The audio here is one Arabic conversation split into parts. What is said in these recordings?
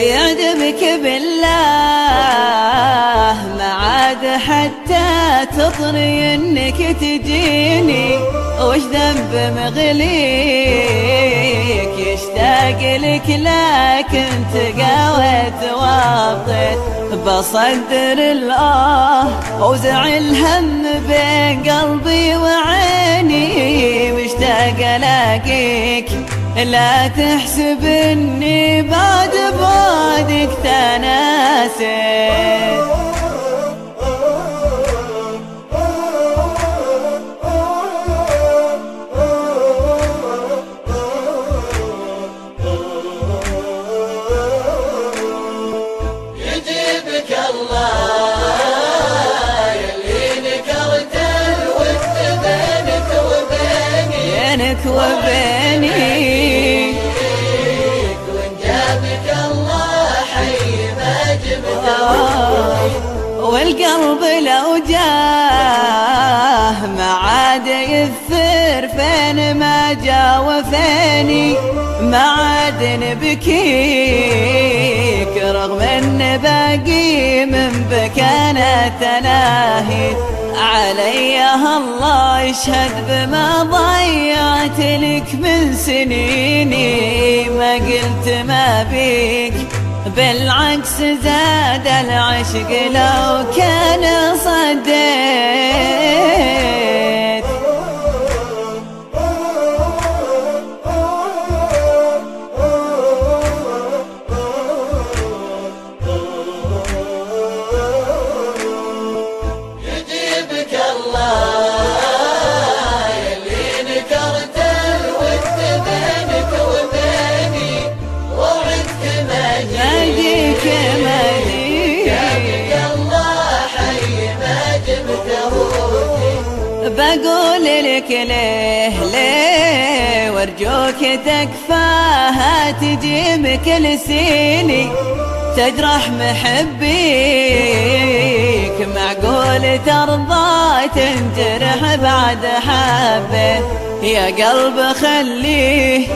يعدمك بالله ما عاد حتى تطري إنك تجيني. وش ذنب مغليك؟ يشتاق لك لكن تقاوت وابطيت بصدر الله وزع الهم بين قلبي وعيني. مشتاق ألاقيك لا تحسب إني بعد بعدك تناسيت بينك وبيني. والقلب لو جاه ما عاد يثر فين ما جا وفيني ما عاد نبكيك رغم إن باقي من بكانا تناهي علي الله يشهد بما ضيعت لك من سنيني. ما قلت ما بيك بالعكس زاد العشق لو كان صديت بقول لك ليه ليه وأرجوك تكفاها تجي بكل سيني تجرح محبيك معقول ترضى تنجرح بعد حبة. يا قلب خليه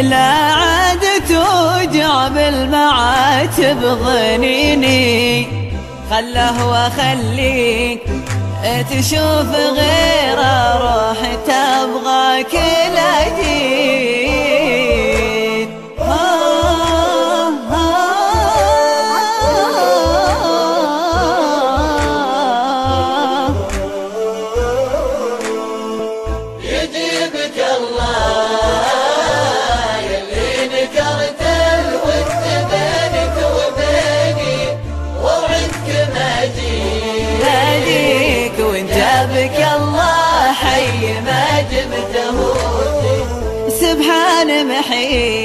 لا عاد توجع بالمعاتب ظنيني خله وخليك تشوف غير محيم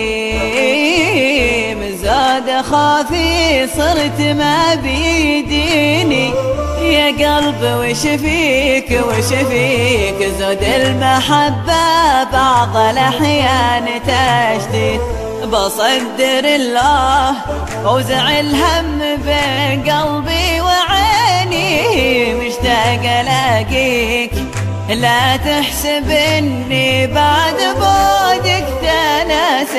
زاد خافي صرت ما بيديني. يا قلب وش فيك؟ وش فيك؟ زود المحبة بعض الأحيان تشتي. بصدر الله وزع الهم بين قلبي وعيني. مشتاق ألاقيك. لا تحسب إني بعد بعدك تناسيت